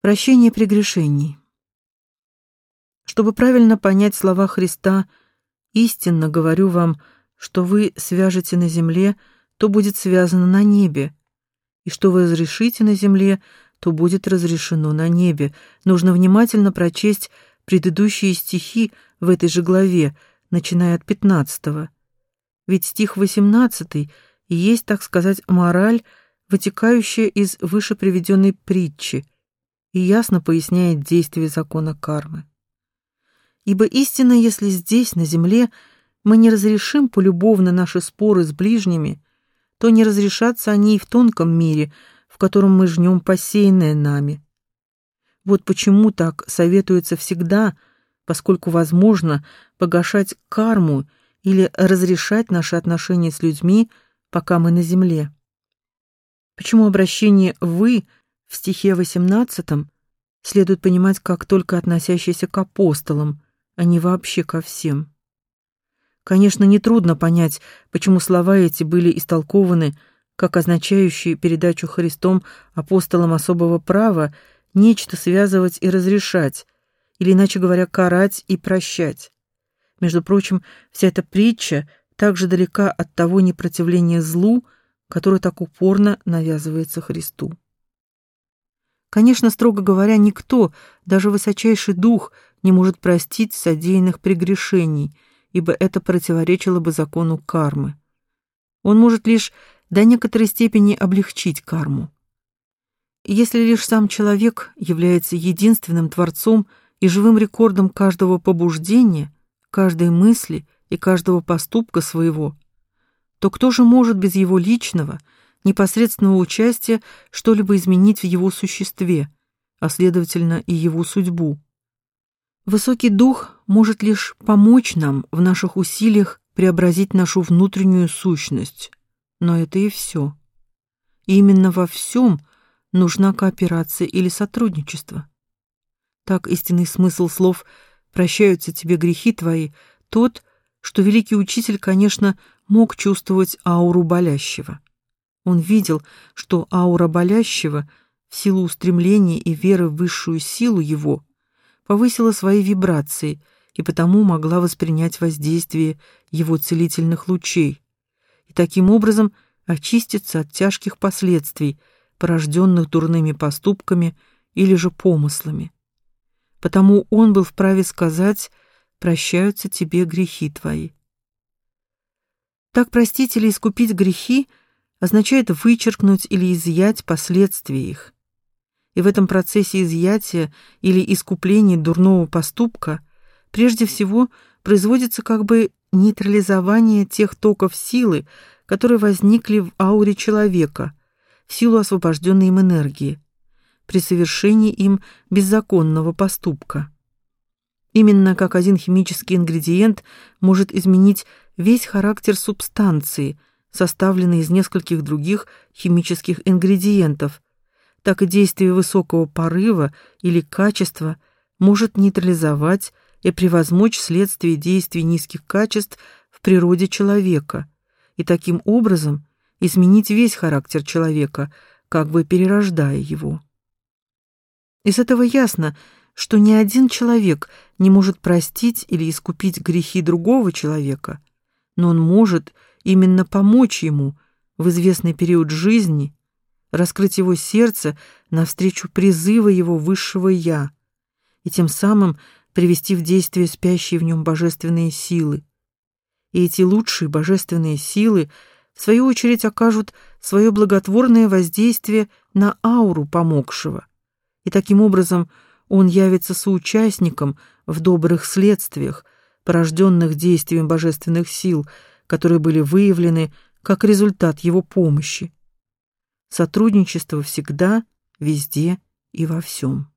Прощение прегрешений. Чтобы правильно понять слова Христа, истинно говорю вам, что вы свяжете на земле, то будет связано на небе, и что вы разрешите на земле, то будет разрешено на небе. Нужно внимательно прочесть предыдущие стихи в этой же главе, начиная от пятнадцатого. Ведь стих восемнадцатый и есть, так сказать, мораль, вытекающая из выше приведенной притчи – и ясно поясняет действие закона кармы. Ибо истинно, если здесь, на земле, мы не разрешим полюбовно наши споры с ближними, то не разрешатся они и в тонком мире, в котором мы жнем посеянное нами. Вот почему так советуется всегда, поскольку возможно погашать карму или разрешать наши отношения с людьми, пока мы на земле. Почему обращение «вы» в стихе 18 следует понимать как только относящийся к апостолам, а не вообще ко всем. Конечно, нетрудно понять, почему слова эти были истолкованы как означающие передачу Христом апостолам особого права нечто связывать и разрешать, или, иначе говоря, карать и прощать. Между прочим, вся эта притча также далека от того непротивления злу, которое так упорно навязывается Христу. Конечно, строго говоря, никто, даже высочайший дух, не может простить содеянных прегрешений, ибо это противоречило бы закону кармы. Он может лишь до некоторой степени облегчить карму. Если лишь сам человек является единственным творцом и живым рекордом каждого побуждения, каждой мысли и каждого поступка своего, то кто же может без его личного – непосредственного участия что-либо изменить в его существе, а следовательно и его судьбу. Высокий дух может лишь помочь нам в наших усилиях преобразить нашу внутреннюю сущность, но это и все. И именно во всем нужна кооперация или сотрудничество. Так истинный смысл слов «прощаются тебе грехи твои» тот, что великий учитель, конечно, мог чувствовать ауру болящего. Он видел, что аура болящего, в силу устремления и веры в высшую силу его, повысила свои вибрации и потому могла воспринять воздействие его целительных лучей и таким образом очиститься от тяжких последствий, порожденных дурными поступками или же помыслами. Потому он был вправе сказать «прощаются тебе грехи твои». Так простить или искупить грехи – означает вычеркнуть или изъять последствия их. И в этом процессе изъятия или искупления дурного поступка прежде всего производится как бы нейтрализование тех токов силы, которые возникли в ауре человека в силу освобожденной им энергии при совершении им беззаконного поступка. Именно как один химический ингредиент может изменить весь характер субстанции – составленный из нескольких других химических ингредиентов, так и действие высокого порыва или качества может нейтрализовать и превозмочь следствие действий низких качеств в природе человека и таким образом изменить весь характер человека, как бы перерождая его. Из этого ясно, что ни один человек не может простить или искупить грехи другого человека, но он может именно помочь ему в известный период жизни, раскрыть его сердце навстречу призыва его высшего «я» и тем самым привести в действие спящие в нем божественные силы. И эти лучшие божественные силы, в свою очередь, окажут свое благотворное воздействие на ауру помогшего, и таким образом он явится соучастником в добрых следствиях, порожденных действием божественных сил, которые были выявлены как результат его помощи. Сотрудничество всегда, везде и во всем.